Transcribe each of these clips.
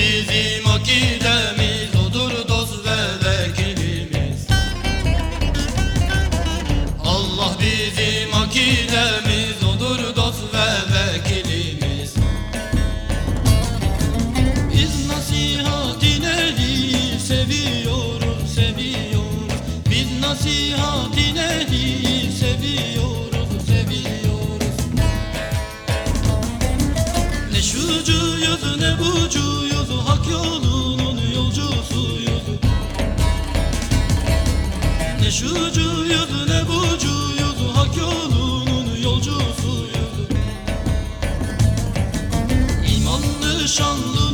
bizim akide yolcusuyuz İmanlı şanlı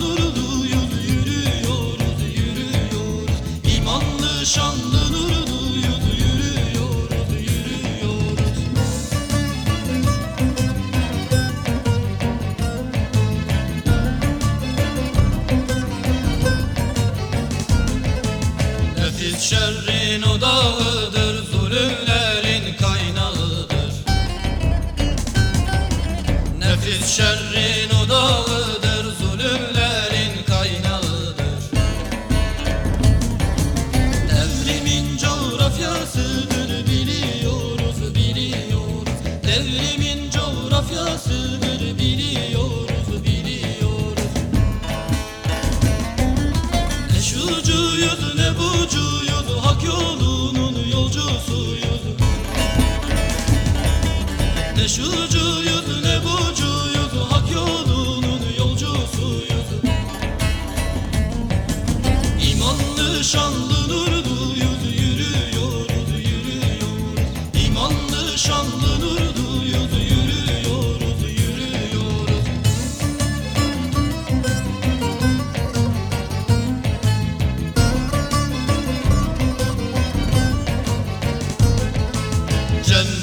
Yürüyoruz yürüyoruz. İmanlı şanlı nurluyuz Yürüyoruz yürüyoruz. Nefis şerrin odağıdır, şerrin odağıdır, zulümlerin kaynağıdır. Devrimin coğrafyasıdır, biliyoruz, biliyoruz. Devrimin coğrafyasıdır, biliyoruz, biliyoruz. Ne şucuyuz ne bucuyuz Hak yolunun yolcusuyuz Ne şucuyuz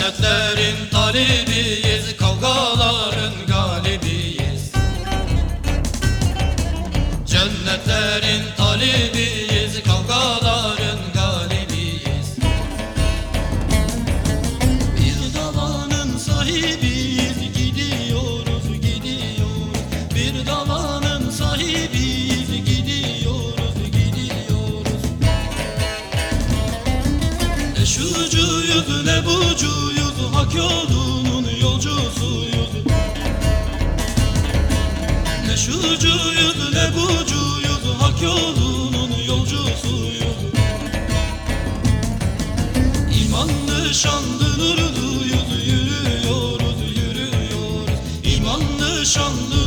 Cennetlerin talibiyiz, kavgaların galibiyiz. Cennetlerin talibiyiz, Ne şucuyuz ne bucuyuz hak yolunun yolcusuyuz Ne şucuyuz ne bucuyuz hak yolunun yolcusuyuz İmanlı şanlı nurluyuz yürüyoruz yürüyoruz. İmanlı şanlı